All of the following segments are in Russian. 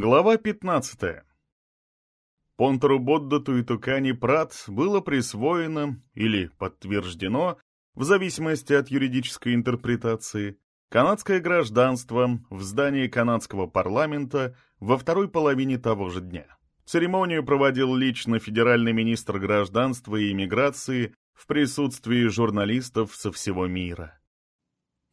Глава 15. Понтеру Боддату и Тукани Прат было присвоено или подтверждено, в зависимости от юридической интерпретации, канадское гражданство в здании канадского парламента во второй половине того же дня. Церемонию проводил лично федеральный министр гражданства и иммиграции в присутствии журналистов со всего мира.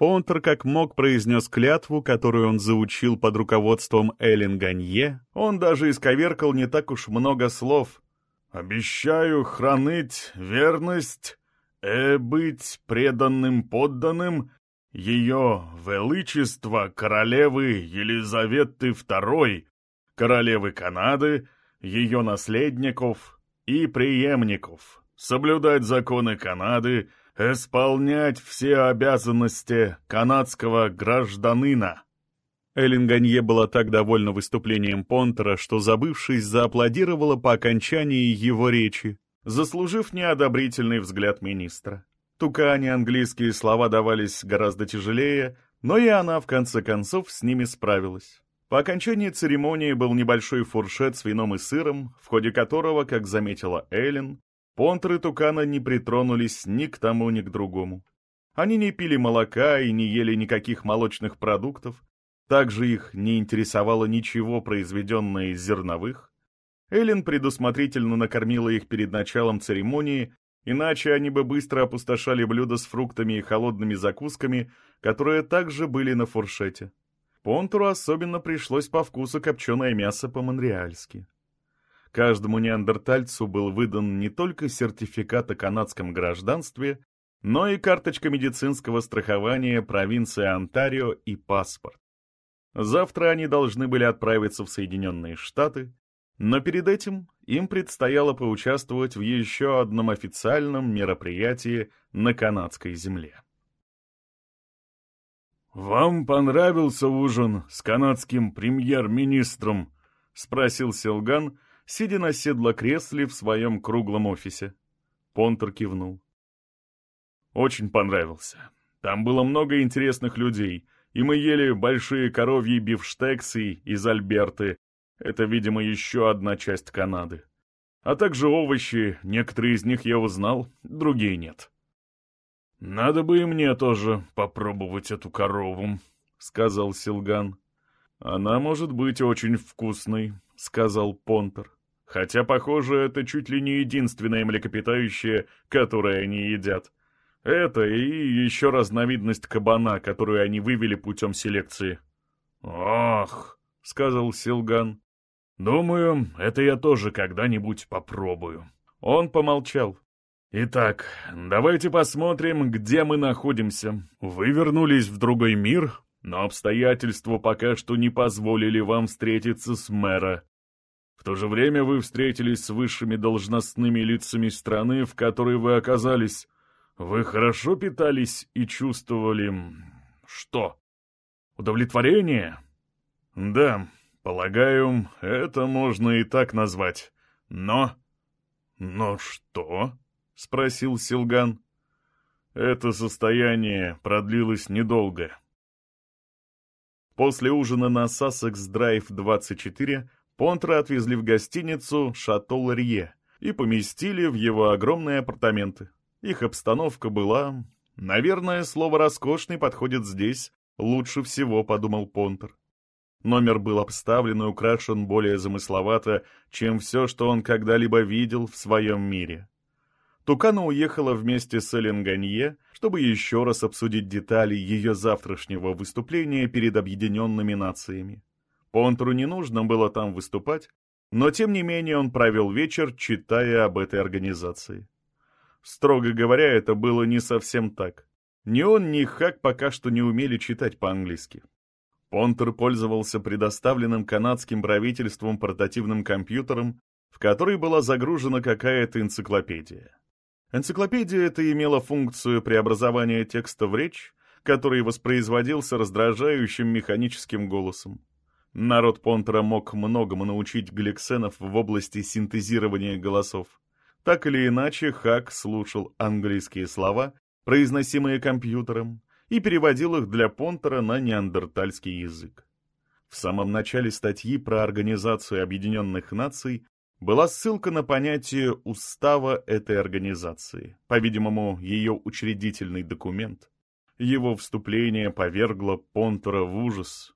Понтер как мог произнес клятву, которую он заучил под руководством Эллен Ганье. Он даже исковеркал не так уж много слов. «Обещаю хранить верность и быть преданным подданным ее величества королевы Елизаветы II, королевы Канады, ее наследников и преемников, соблюдать законы Канады, исполнять все обязанности канадского гражданина». Эллен Ганье была так довольна выступлением Понтера, что, забывшись, зааплодировала по окончании его речи, заслужив неодобрительный взгляд министра. Тукане английские слова давались гораздо тяжелее, но и она, в конце концов, с ними справилась. По окончании церемонии был небольшой фуршет с вином и сыром, в ходе которого, как заметила Эллен, Понтер и Тукана не притронулись ни к тому, ни к другому. Они не пили молока и не ели никаких молочных продуктов, также их не интересовало ничего, произведенное из зерновых. Эллен предусмотрительно накормила их перед началом церемонии, иначе они бы быстро опустошали блюда с фруктами и холодными закусками, которые также были на фуршете. Понтуру особенно пришлось по вкусу копченое мясо по-монреальски. Каждому неандертальцу был выдан не только сертификат о канадском гражданстве, но и карточка медицинского страхования провинции Онтарио и паспорт. Завтра они должны были отправиться в Соединенные Штаты, но перед этим им предстояло поучаствовать в еще одном официальном мероприятии на канадской земле. «Вам понравился ужин с канадским премьер-министром?» — спросил Силган, — сидя на седло-кресле в своем круглом офисе. Понтер кивнул. «Очень понравился. Там было много интересных людей, и мы ели большие коровьи бифштексы из Альберты. Это, видимо, еще одна часть Канады. А также овощи, некоторые из них я узнал, другие нет». «Надо бы и мне тоже попробовать эту корову», — сказал Силган. «Она может быть очень вкусной», — сказал Понтер. Хотя, похоже, это чуть ли не единственное млекопитающее, которое они едят. Это и еще разновидность кабана, которую они вывели путем селекции. «Ох», — сказал Силган, — «думаю, это я тоже когда-нибудь попробую». Он помолчал. «Итак, давайте посмотрим, где мы находимся. Вы вернулись в другой мир, но обстоятельства пока что не позволили вам встретиться с мэра. В то же время вы встретились с высшими должностными лицами страны, в которой вы оказались. Вы хорошо питались и чувствовали... что? Удовлетворение? Да, полагаю, это можно и так назвать. Но... Но что? — спросил Силган. Это состояние продлилось недолго. После ужина на Сассекс Драйв 24 Понтра отвезли в гостиницу «Шато Ларье» и поместили в его огромные апартаменты. Их обстановка была... Наверное, слово «роскошный» подходит здесь лучше всего, подумал Понтер. Номер был обставлен и украшен более замысловато, чем все, что он когда-либо видел в своем мире. Тукана уехала вместе с Элен Ганье, чтобы еще раз обсудить детали ее завтрашнего выступления перед объединенными нациями. Понтру не нужно было там выступать, но тем не менее он провел вечер, читая об этой организации. Строго говоря, это было не совсем так. Ни он, ни Хак пока что не умели читать по-английски. Понтер пользовался предоставленным канадским правительством портативным компьютером, в который была загружена какая-то энциклопедия. Энциклопедия эта имела функцию преобразования текста в речь, который воспроизводился раздражающим механическим голосом. Народ Понтера мог многому научить гликсенов в области синтезирования голосов. Так или иначе, Хак слушал английские слова, произносимые компьютером, и переводил их для Понтера на неандертальский язык. В самом начале статьи про Организацию Объединенных Наций была ссылка на понятие устава этой организации, по-видимому, ее учредительный документ. Его вступление повергло Понтера в ужас.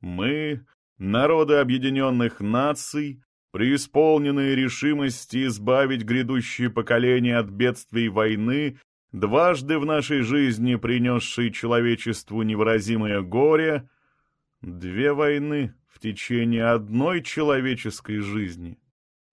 «Мы, народы Объединенных Наций, преисполненные решимости избавить грядущие поколения от бедствий войны, дважды в нашей жизни принесшие человечеству невыразимое горе, две войны в течение одной человеческой жизни».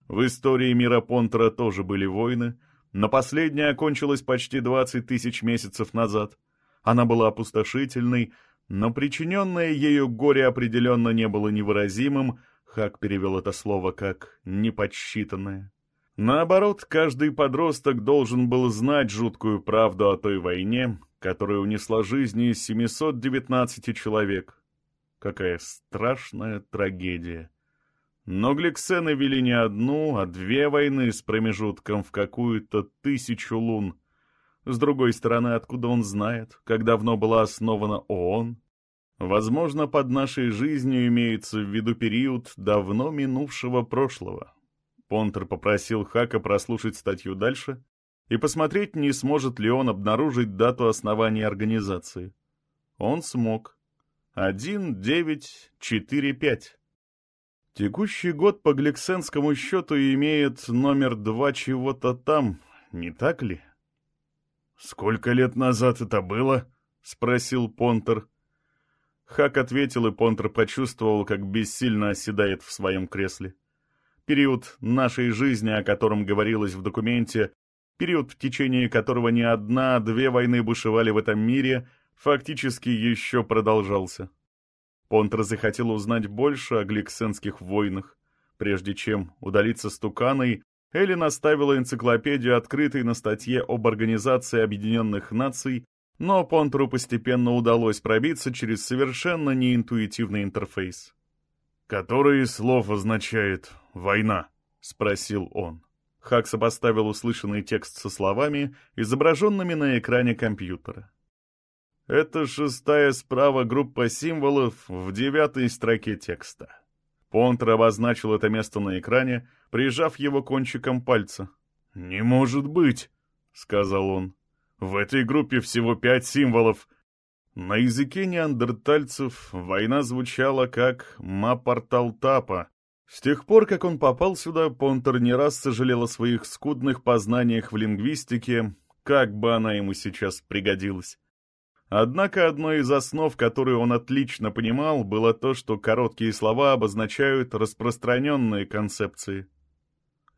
В истории мира Понтера тоже были войны, но последняя окончилась почти 20 тысяч месяцев назад. Она была опустошительной, но причиненное ею горе определенно не было невыразимым, Хак перевел это слово как «неподсчитанное». Наоборот, каждый подросток должен был знать жуткую правду о той войне, которая унесла жизни 719 человек. Какая страшная трагедия. Но гликсены вели не одну, а две войны с промежутком в какую-то тысячу лун. С другой стороны, откуда он знает, как давно была основана ООН? Возможно, под нашей жизнью имеется в виду период давно минувшего прошлого. Понтер попросил Хака прослушать статью дальше и посмотреть, не сможет ли он обнаружить дату основания организации. Он смог. 1945. Текущий год по гликсенскому счету имеет номер два чего-то там, не так ли? «Сколько лет назад это было?» — спросил Понтер. Хак ответил, и Понтер почувствовал, как бессильно оседает в своем кресле. Период нашей жизни, о котором говорилось в документе, период, в течение которого не одна, а две войны бушевали в этом мире, фактически еще продолжался. Понтер захотел узнать больше о гликсенских войнах. Прежде чем удалиться с Туканой, Эллен оставила энциклопедию, открытой на статье об Организации Объединенных Наций, но Понтеру постепенно удалось пробиться через совершенно неинтуитивный интерфейс. «Который слов означает «война»?» — спросил он. Хак сопоставил услышанный текст со словами, изображенными на экране компьютера. Это шестая справа группа символов в девятой строке текста. Понтер обозначил это место на экране, прижав его кончиком пальца. «Не может быть!» — сказал он. «В этой группе всего пять символов». На языке неандертальцев война звучала как «Мапарталтапа». С тех пор, как он попал сюда, Понтер не раз сожалел о своих скудных познаниях в лингвистике, как бы она ему сейчас пригодилась. Однако одной из основ, которую он отлично понимал, было то, что короткие слова обозначают распространенные концепции.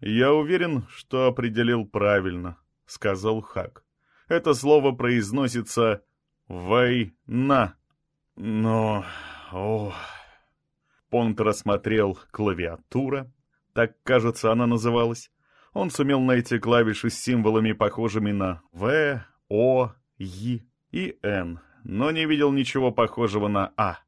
«Я уверен, что определил правильно», — сказал Хак. «Это слово произносится «война». Но... о... Понт рассмотрел клавиатура, так, кажется, она называлась. Он сумел найти клавиши с символами, похожими на «В», «О», «Й», и «Н», но не видел ничего похожего на «А».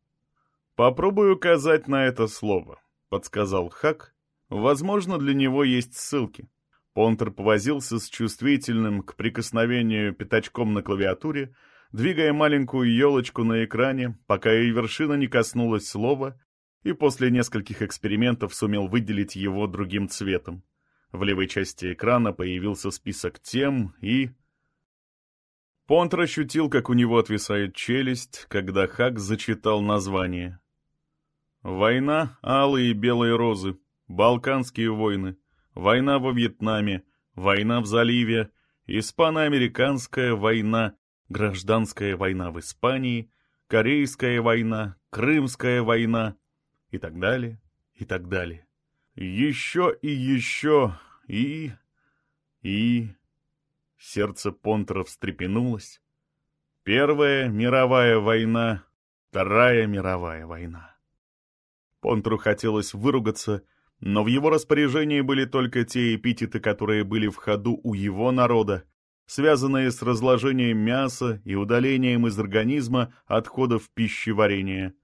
«Попробую указать на это слово», — подсказал Хак. «Возможно, для него есть ссылки». Понтер повозился с чувствительным к прикосновению пятачком на клавиатуре, двигая маленькую елочку на экране, пока ее вершина не коснулась слова, и после нескольких экспериментов сумел выделить его другим цветом. В левой части экрана появился список тем и... Понтер ощутил, как у него отвисает челюсть, когда Хак зачитал название. «Война, алые и белые розы, Балканские войны, война во Вьетнаме, война в заливе, Испано-американская война, гражданская война в Испании, Корейская война, Крымская война» и так далее, и так далее. Еще и еще, и... и... Сердце Понтера встрепенулось. Первая мировая война, Вторая мировая война. Понтеру хотелось выругаться, но в его распоряжении были только те эпитеты, которые были в ходу у его народа, связанные с разложением мяса и удалением из организма отходов пищеварения.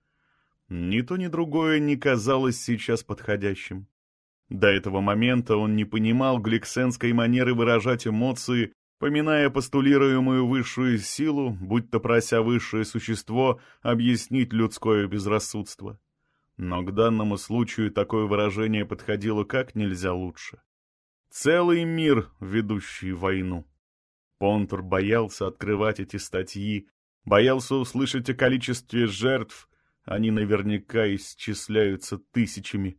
Ни то, ни другое не казалось сейчас подходящим. До этого момента он не понимал гликсенской манеры выражать эмоции поминая постулируемую высшую силу, будь то прося высшее существо объяснить людское безрассудство. но к данному случаю такое выражение подходило как нельзя лучше. Целый мир, ведущий войну. Понтер боялся открывать эти статьи, боялся услышать о количестве жертв, они наверняка исчисляются тысячами.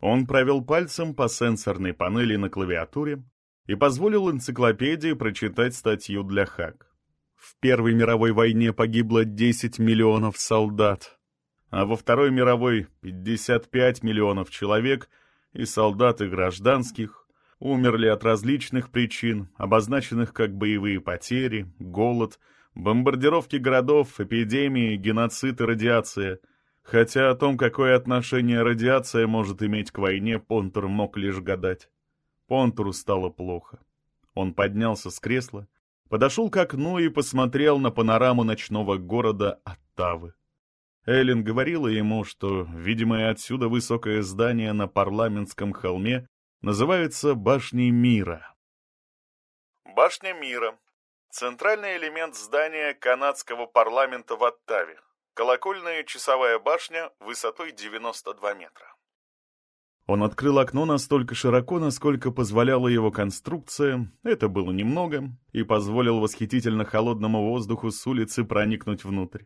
Он провел пальцем по сенсорной панели на клавиатуре и позволил энциклопедии прочитать статью для Хак. В Первой мировой войне погибло 10 миллионов солдат, а во Второй мировой 55 миллионов человек и солдат, и гражданских умерли от различных причин, обозначенных как боевые потери, голод, бомбардировки городов, эпидемии, геноцид и радиация — Хотя о том, какое отношение радиация может иметь к войне, Понтер мог лишь гадать. Понтеру стало плохо. Он поднялся с кресла, подошел к окну и посмотрел на панораму ночного города Оттавы. Эллен говорила ему, что видимое отсюда высокое здание на парламентском холме называется Башней Мира. Башня Мира — центральный элемент здания канадского парламента в Оттаве, Колокольная часовая башня высотой 92 метра. Он открыл окно настолько широко, насколько позволяла его конструкция, это было немного, и позволил восхитительно холодному воздуху с улицы проникнуть внутрь.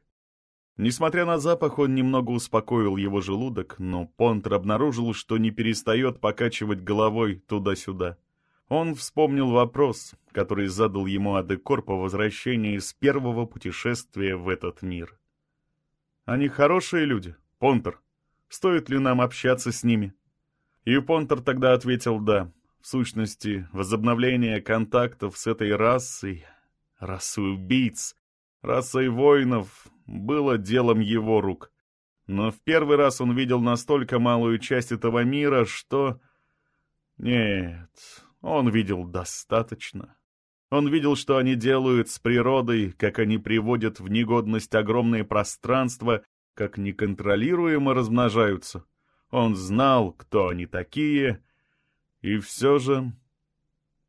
Несмотря на запах, он немного успокоил его желудок, но Понтер обнаружил, что не перестает покачивать головой туда-сюда. Он вспомнил вопрос, который задал ему Адекор по возвращении с первого путешествия в этот мир. Они хорошие люди, Понтер. Стоит ли нам общаться с ними?» И Понтер тогда ответил «да». В сущности, возобновление контактов с этой расой, расой убийц, расой воинов, было делом его рук. Но в первый раз он видел настолько малую часть этого мира, что... Нет, он видел достаточно. Он видел, что они делают с природой, как они приводят в негодность огромные пространства, как неконтролируемо размножаются. Он знал, кто они такие, и все же...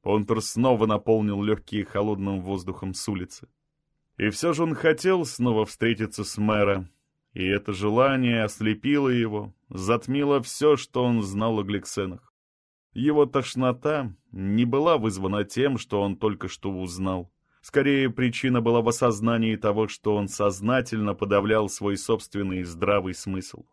Понтер снова наполнил легкие холодным воздухом с улицы. И все же он хотел снова встретиться с мэра, и это желание ослепило его, затмило все, что он знал о Гликсенах. Его тошнота не была вызвана тем, что он только что узнал. Скорее, причина была в осознании того, что он сознательно подавлял свой собственный здравый смысл.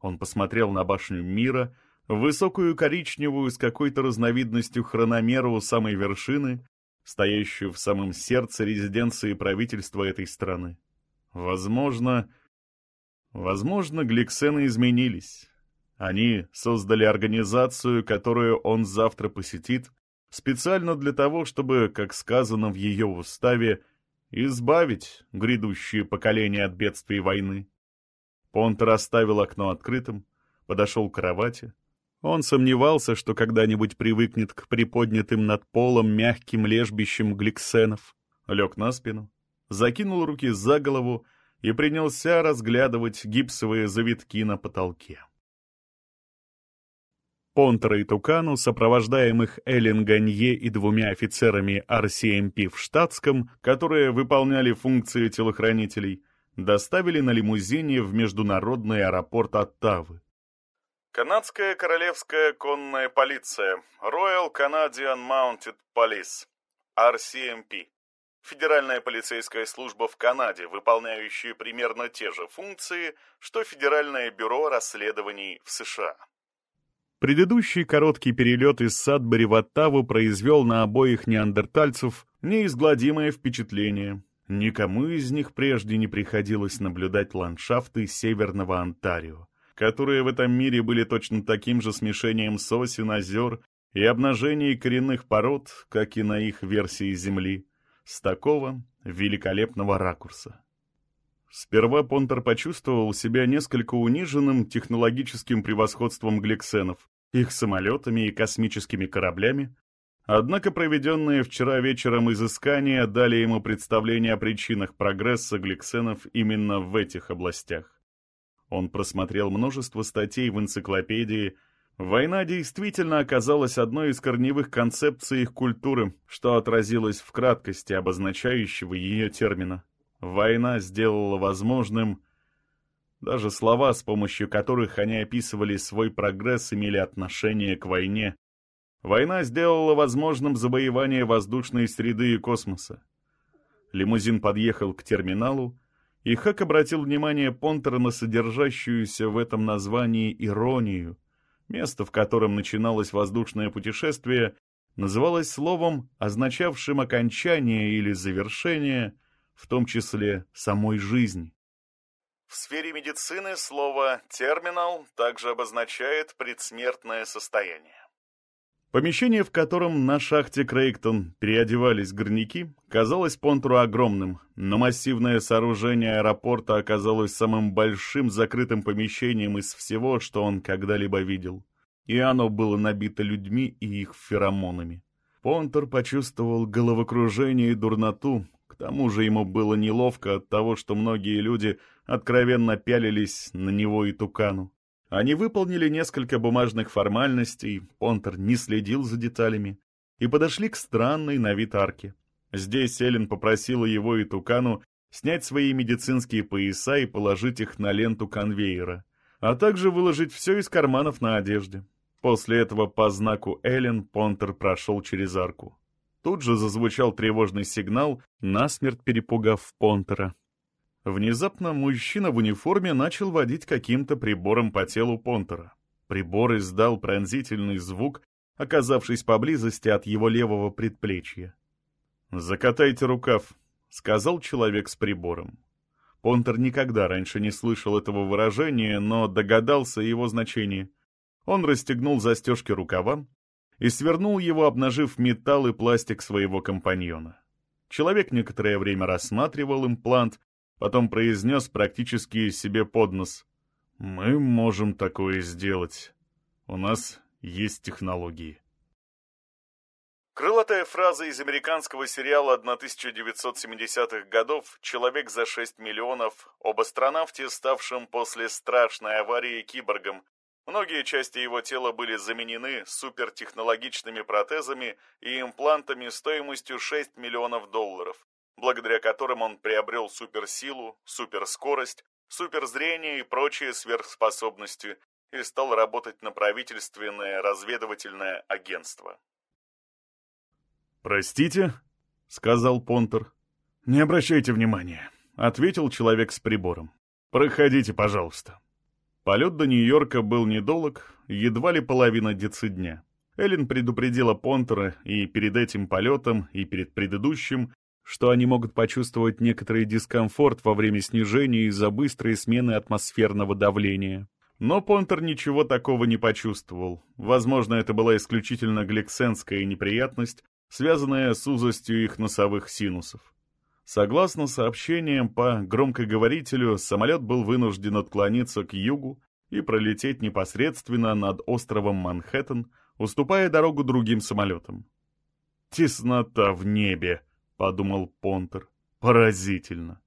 Он посмотрел на башню мира, высокую коричневую с какой-то разновидностью хрономера у самой вершины, стоящую в самом сердце резиденции правительства этой страны. Возможно, возможно, гликсены изменились. Они создали организацию, которую он завтра посетит, специально для того, чтобы, как сказано в ее уставе, избавить грядущие поколения от бедствий войны. Понтер оставил окно открытым, подошел к кровати. Он сомневался, что когда-нибудь привыкнет к приподнятым над полом мягким лежбищем гликсенов. Лег на спину, закинул руки за голову и принялся разглядывать гипсовые завитки на потолке. Понтера и Тукану, сопровождаемых Эллен Ганье и двумя офицерами RCMP в штатском, которые выполняли функции телохранителей, доставили на лимузине в международный аэропорт Оттавы. Канадская королевская конная полиция, Royal Canadian Mounted Police, RCMP. Федеральная полицейская служба в Канаде, выполняющая примерно те же функции, что Федеральное бюро расследований в США. Предыдущий короткий перелет из Садбери в Оттаву произвел на обоих неандертальцев неизгладимое впечатление. Никому из них прежде не приходилось наблюдать ландшафты северного Онтарио, которые в этом мире были точно таким же смешением сосен, озер и обнажений коренных пород, как и на их версии Земли, с такого великолепного ракурса. Сперва Понтер почувствовал себя несколько униженным технологическим превосходством гликсенов, их самолетами и космическими кораблями, однако проведенные вчера вечером изыскания дали ему представление о причинах прогресса гликсенов именно в этих областях. Он просмотрел множество статей в энциклопедии Война действительно оказалась одной из корневых концепций их культуры, что отразилось в краткости обозначающего ее термина. Война сделала возможным... Даже слова, с помощью которых они описывали свой прогресс, имели отношение к войне. Война сделала возможным завоевание воздушной среды и космоса. Лимузин подъехал к терминалу, и Хак обратил внимание Понтера на содержащуюся в этом названии иронию. Место, в котором начиналось воздушное путешествие, называлось словом, означавшим окончание или завершение, в том числе самой жизни. В сфере медицины слово «терминал» также обозначает предсмертное состояние. Помещение, в котором на шахте Крейгтон переодевались горняки, казалось Понтуру огромным, но массивное сооружение аэропорта оказалось самым большим закрытым помещением из всего, что он когда-либо видел. И оно было набито людьми и их феромонами. Понтер почувствовал головокружение и дурноту, к тому же ему было неловко от того, что многие люди откровенно пялились на него и Тукану. Они выполнили несколько бумажных формальностей, Понтер не следил за деталями, и подошли к странной на вид арке. Здесь Эллен попросила его и Тукану снять свои медицинские пояса и положить их на ленту конвейера, а также выложить все из карманов на одежде. После этого по знаку Эллен Понтер прошел через арку. Тут же зазвучал тревожный сигнал, насмерть перепугав Понтера. Внезапно мужчина в униформе начал водить каким-то прибором по телу Понтера. Прибор издал пронзительный звук, оказавшись поблизости от его левого предплечья. «Закатайте рукав», — сказал человек с прибором. Понтер никогда раньше не слышал этого выражения, но догадался его значении. Он расстегнул застежки рукава и свернул его, обнажив металл и пластик своего компаньона. Человек некоторое время рассматривал имплант, Потом произнес практически себе под нос. «Мы можем такое сделать. У нас есть технологии». Крылатая фраза из американского сериала 1970-х годов «Человек за 6 миллионов» об астронавте, ставшем после страшной аварии киборгом. Многие части его тела были заменены супертехнологичными протезами и имплантами стоимостью 6 миллионов долларов благодаря которым он приобрел суперсилу, суперскорость, суперзрение и прочие сверхспособности и стал работать на правительственное разведывательное агентство. «Простите», — сказал Понтер. «Не обращайте внимания», — ответил человек с прибором. «Проходите, пожалуйста». Полет до Нью-Йорка был недолг, едва ли половина дня. Эллен предупредила Понтера и перед этим полетом, и перед предыдущим, что они могут почувствовать некоторый дискомфорт во время снижения из-за быстрой смены атмосферного давления. Но Понтер ничего такого не почувствовал. Возможно, это была исключительно гликсенская неприятность, связанная с узостью их носовых синусов. Согласно сообщениям по громкоговорителю, самолет был вынужден отклониться к югу и пролететь непосредственно над островом Манхэттен, уступая дорогу другим самолетам. «Теснота в небе!» Подумал Понтер. Поразительно.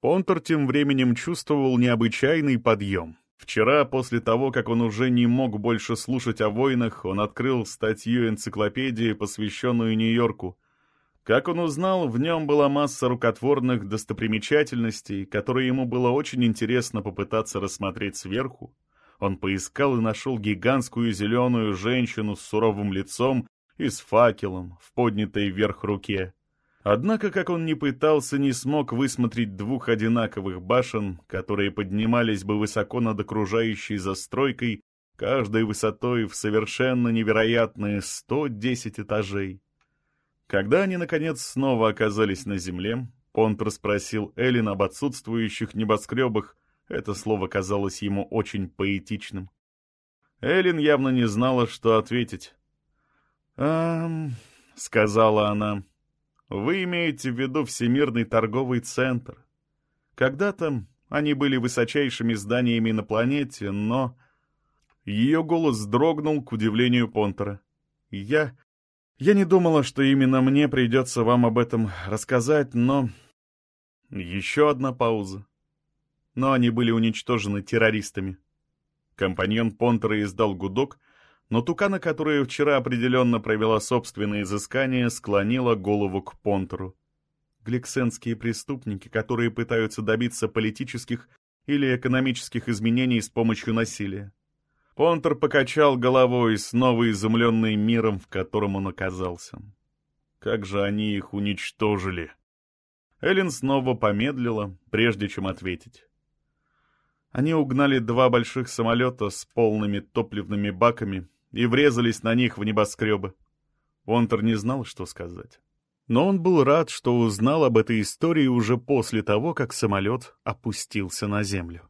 Понтер тем временем чувствовал необычайный подъем. Вчера, после того, как он уже не мог больше слушать о войнах, он открыл статью энциклопедии, посвященную Нью-Йорку. Как он узнал, в нем была масса рукотворных достопримечательностей, которые ему было очень интересно попытаться рассмотреть сверху. Он поискал и нашел гигантскую зеленую женщину с суровым лицом и с факелом в поднятой вверх руке. Однако, как он ни пытался, не смог высмотреть двух одинаковых башен, которые поднимались бы высоко над окружающей застройкой, каждой высотой в совершенно невероятные 110 этажей. Когда они, наконец, снова оказались на земле, Понтер спросил Эллен об отсутствующих небоскребах, это слово казалось ему очень поэтичным. Эллен явно не знала, что ответить. «Ам...» — сказала она. Вы имеете в виду Всемирный торговый центр. Когда-то они были высочайшими зданиями на планете, но... Ее голос дрогнул к удивлению Понтера. Я... Я не думала, что именно мне придется вам об этом рассказать, но... Еще одна пауза. Но они были уничтожены террористами. Компаньон Понтера издал гудок — но Тукана, которая вчера определенно провела собственные изыскания, склонила голову к Понтеру. Гликсенские преступники, которые пытаются добиться политических или экономических изменений с помощью насилия. Понтер покачал головой, снова изумленный миром, в котором он оказался. Как же они их уничтожили! Эллен снова помедлила, прежде чем ответить. Они угнали два больших самолета с полными топливными баками и врезались на них в небоскребы. Понтер не знал, что сказать. Но он был рад, что узнал об этой истории уже после того, как самолет опустился на землю.